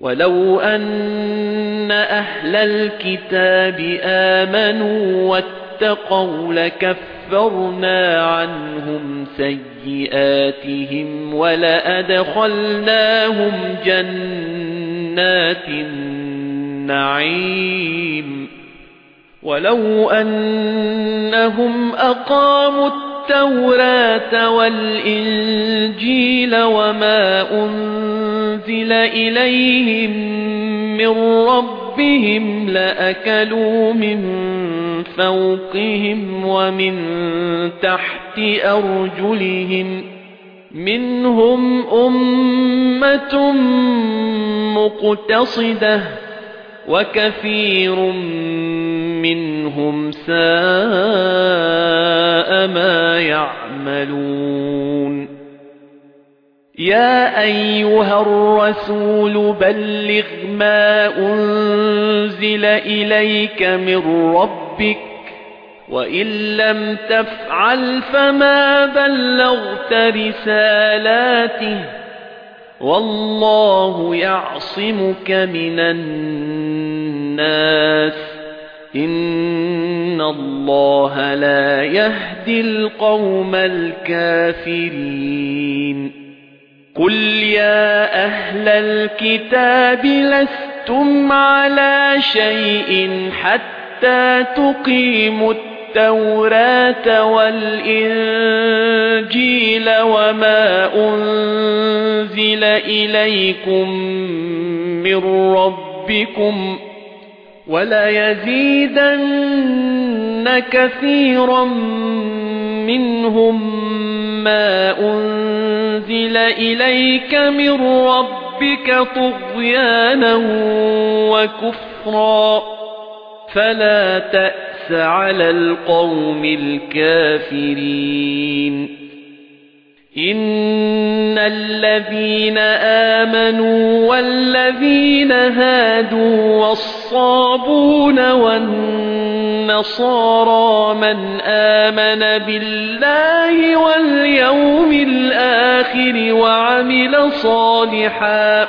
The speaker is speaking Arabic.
وَلَوْ أَنَّ أَهْلَ الْكِتَابِ آمَنُوا وَاتَّقَوْا لَكَفَّرْنَا عَنْهُمْ سَيِّئَاتِهِمْ وَلَأَدْخَلْنَاهُمْ جَنَّاتِ النَّعِيمِ وَلَوْ أَنَّهُمْ أَقَامُوا التَّوْرَاةَ وَالْإِنْجِيلَ وَمَا أُنْزِلَ إِلَيْهِمْ مِنْ رَبِّهِمْ لَأَكَلُوا مِنْ فَوْقِهِمْ وَمِنْ تَحْتِ أَرْجُلِهِمْ مِنْهُمْ أُمَّةٌ مُقْتَصِدَةٌ وَكَثِيرٌ مِنْهُمْ سَاءَ مَا يَعْمَلُونَ يَا أَيُّهَا الرَّسُولُ بَلِّغْ مَا أُنْزِلَ إِلَيْكَ مِنْ رَبِّكَ وَإِنْ لَمْ تَفْعَلْ فَمَا بَلَّغْتَ رِسَالَاتِهِ. وَاللَّهُ يَعْصِمُكَ مِنَ النَّاسِ. إِنَّ اللَّهَ لَا يَهْدِي الْقَوْمَ الْكَافِرِينَ. قُلْ يَا أَهْلَ الْكِتَابِ لَسْتُمْ عَلَى شَيْءٍ حَتَّى تُقِيمُوا التَّوْرَاةَ وَالْإِنْجِيلَ وَمَا أُنْزِلَ إِلَيْكُمْ مِنْ رَبِّكُمْ وَلَا يَزِيدَنَّ كَثِيرًا مِنْهُمْ مَا أُنْزِلَ إِلَيْكَ مِنْ رَبِّكَ طُغْيَانًا وَكُفْرًا. فَلَا تَأْسَ عَلَى الْقَوْمِ الْكَافِرِينَ. إِنَّ الَّذِينَ آمَنُوا وَالَّذِينَ هَادُوا وَالصَّابُونَ وَالنَّصَارَى مَنْ آمَنَ بِاللَّهِ وَالْيَوْمِ الْآخِرِ وَعَمِلَ صَالِحًا